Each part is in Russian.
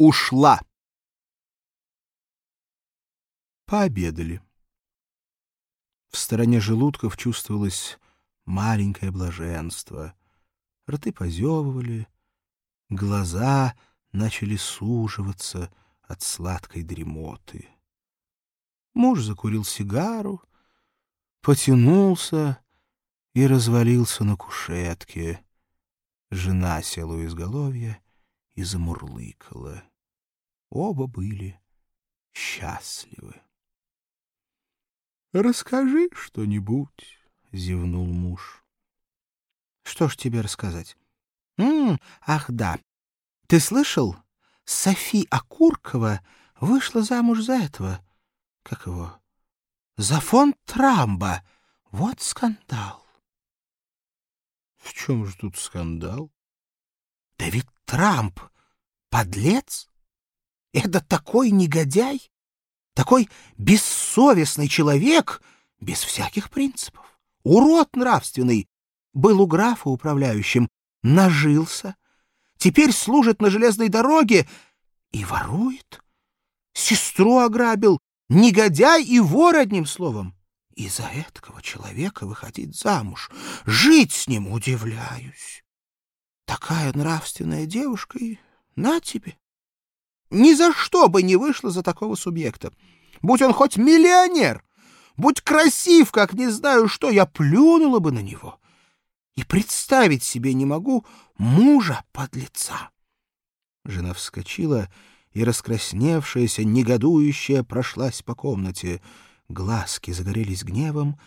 ушла. Пообедали. В стороне желудков чувствовалось маленькое блаженство. Рты позевывали, глаза начали суживаться от сладкой дремоты. Муж закурил сигару, потянулся и развалился на кушетке. Жена села у изголовья и замурлыкала. Оба были счастливы. — Расскажи что-нибудь, — зевнул муж. — Что ж тебе рассказать? — Ах, да. Ты слышал? Софи Акуркова вышла замуж за этого. Как его? За фон Трамба. Вот скандал. — В чем же тут скандал? — Да ведь Трамп — подлец. Это такой негодяй, такой бессовестный человек, без всяких принципов. Урод нравственный. Был у графа управляющим, нажился. Теперь служит на железной дороге и ворует. Сестру ограбил, негодяй и вор, одним словом. И за этого человека выходить замуж, жить с ним удивляюсь. Такая нравственная девушка и на тебе. Ни за что бы не вышла за такого субъекта. Будь он хоть миллионер, будь красив, как не знаю что, я плюнула бы на него. И представить себе не могу мужа под лица. Жена вскочила и, раскрасневшаяся, негодующая, прошлась по комнате. Глазки загорелись гневом,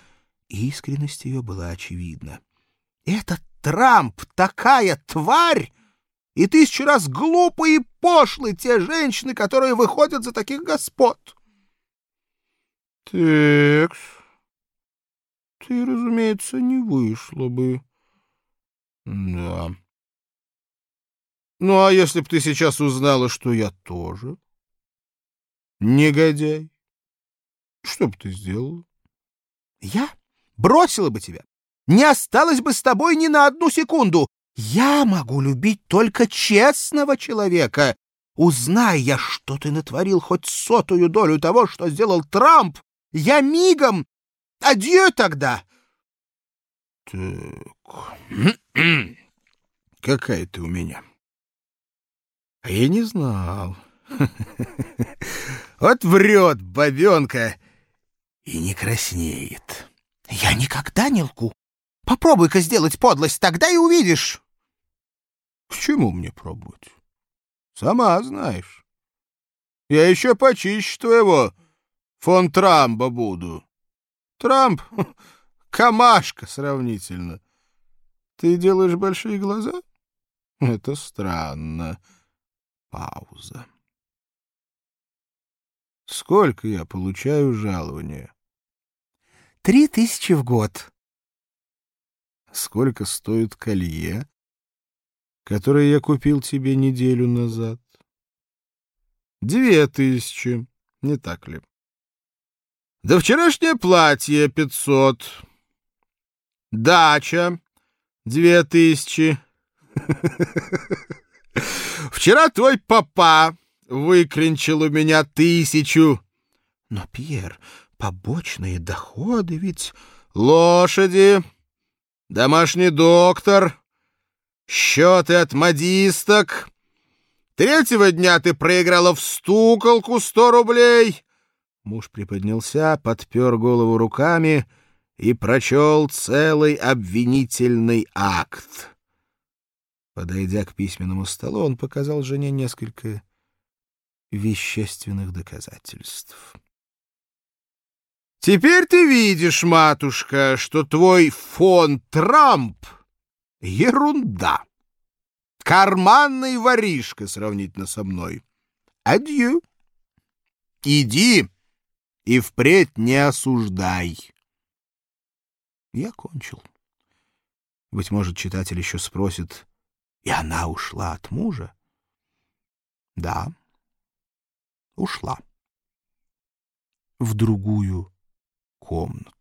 и искренность ее была очевидна. «Этот Трамп такая тварь!» И тысячу раз глупы и пошлы те женщины, которые выходят за таких господ. Текс, ты, разумеется, не вышла бы. Да. Ну, а если б ты сейчас узнала, что я тоже? Негодяй. Что бы ты сделала? Я бросила бы тебя. Не осталось бы с тобой ни на одну секунду. Я могу любить только честного человека. Узнай я, что ты натворил хоть сотую долю того, что сделал Трамп, я мигом... Адьё тогда!» «Так... Какая ты у меня?» «А я не знал. Вот врет бабенка и не краснеет». «Я никогда не лгу. Попробуй-ка сделать подлость, тогда и увидишь». К чему мне пробовать? Сама знаешь. Я еще почище твоего фон Трамба буду. Трамп — камашка сравнительно. Ты делаешь большие глаза? Это странно. Пауза. Сколько я получаю жалования? Три тысячи в год. Сколько стоит колье? Который я купил тебе неделю назад. Две тысячи, не так ли? Да вчерашнее платье пятьсот. Дача две тысячи. Вчера твой папа выклинчил у меня тысячу. Но, Пьер, побочные доходы ведь... Лошади, домашний доктор, счеты от модисток. Третьего дня ты проиграла в стуколку сто рублей. Муж приподнялся, подпер голову руками и прочел целый обвинительный акт. Подойдя к письменному столу, он показал жене несколько вещественных доказательств. «Теперь ты видишь, матушка, что твой фон Трамп Ерунда. Карманный воришка сравнительно со мной. Адью. Иди и впредь не осуждай. Я кончил. Быть может, читатель еще спросит, и она ушла от мужа? Да, ушла. В другую комнату.